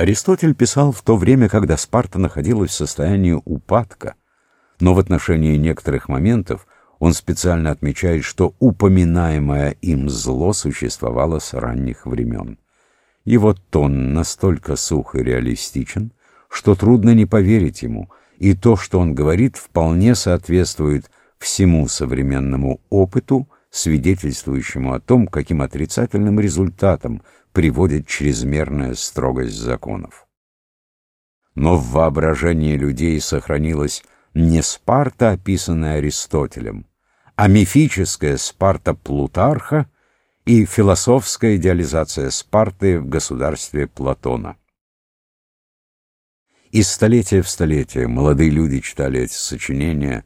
Аристотель писал в то время, когда Спарта находилась в состоянии упадка, но в отношении некоторых моментов он специально отмечает, что упоминаемое им зло существовало с ранних времен. Его тон настолько сух и реалистичен, что трудно не поверить ему, и то, что он говорит, вполне соответствует всему современному опыту, свидетельствующему о том, каким отрицательным результатом приводит чрезмерная строгость законов. Но в воображении людей сохранилась не Спарта, описанная Аристотелем, а мифическая Спарта Плутарха и философская идеализация Спарты в государстве Платона. Из столетия в столетие молодые люди читали эти сочинения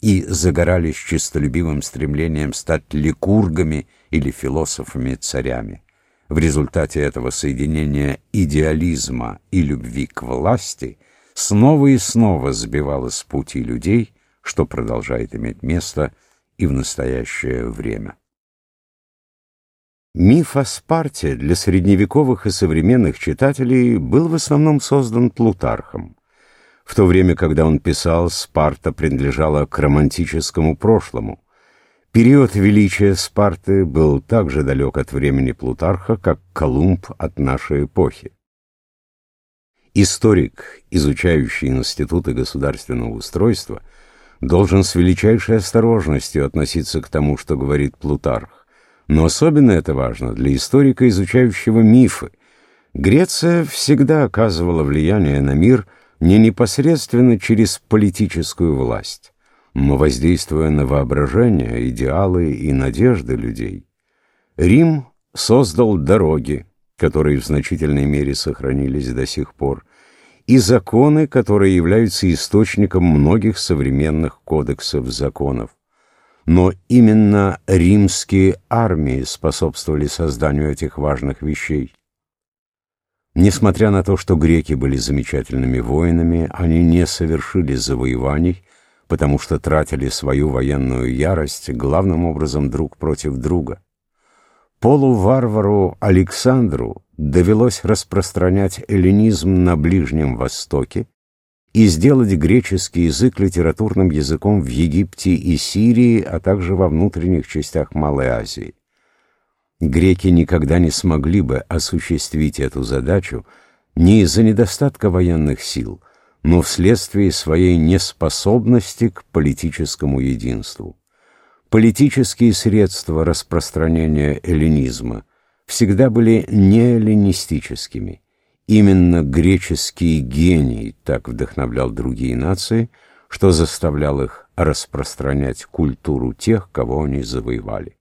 и загорались честолюбивым стремлением стать ликургами или философами-царями. В результате этого соединения идеализма и любви к власти снова и снова сбивало с пути людей, что продолжает иметь место и в настоящее время. Миф о Спарте для средневековых и современных читателей был в основном создан Плутархом. В то время, когда он писал, Спарта принадлежала к романтическому прошлому. Период величия Спарты был так же далек от времени Плутарха, как Колумб от нашей эпохи. Историк, изучающий институты государственного устройства, должен с величайшей осторожностью относиться к тому, что говорит Плутарх. Но особенно это важно для историка, изучающего мифы. Греция всегда оказывала влияние на мир не непосредственно через политическую власть но воздействуя на воображение, идеалы и надежды людей. Рим создал дороги, которые в значительной мере сохранились до сих пор, и законы, которые являются источником многих современных кодексов законов. Но именно римские армии способствовали созданию этих важных вещей. Несмотря на то, что греки были замечательными воинами, они не совершили завоеваний, потому что тратили свою военную ярость главным образом друг против друга. Полуварвару Александру довелось распространять эллинизм на Ближнем Востоке и сделать греческий язык литературным языком в Египте и Сирии, а также во внутренних частях Малой Азии. Греки никогда не смогли бы осуществить эту задачу не из-за недостатка военных сил – но вследствие своей неспособности к политическому единству. Политические средства распространения эллинизма всегда были не эллинистическими. Именно греческий гений так вдохновлял другие нации, что заставлял их распространять культуру тех, кого они завоевали.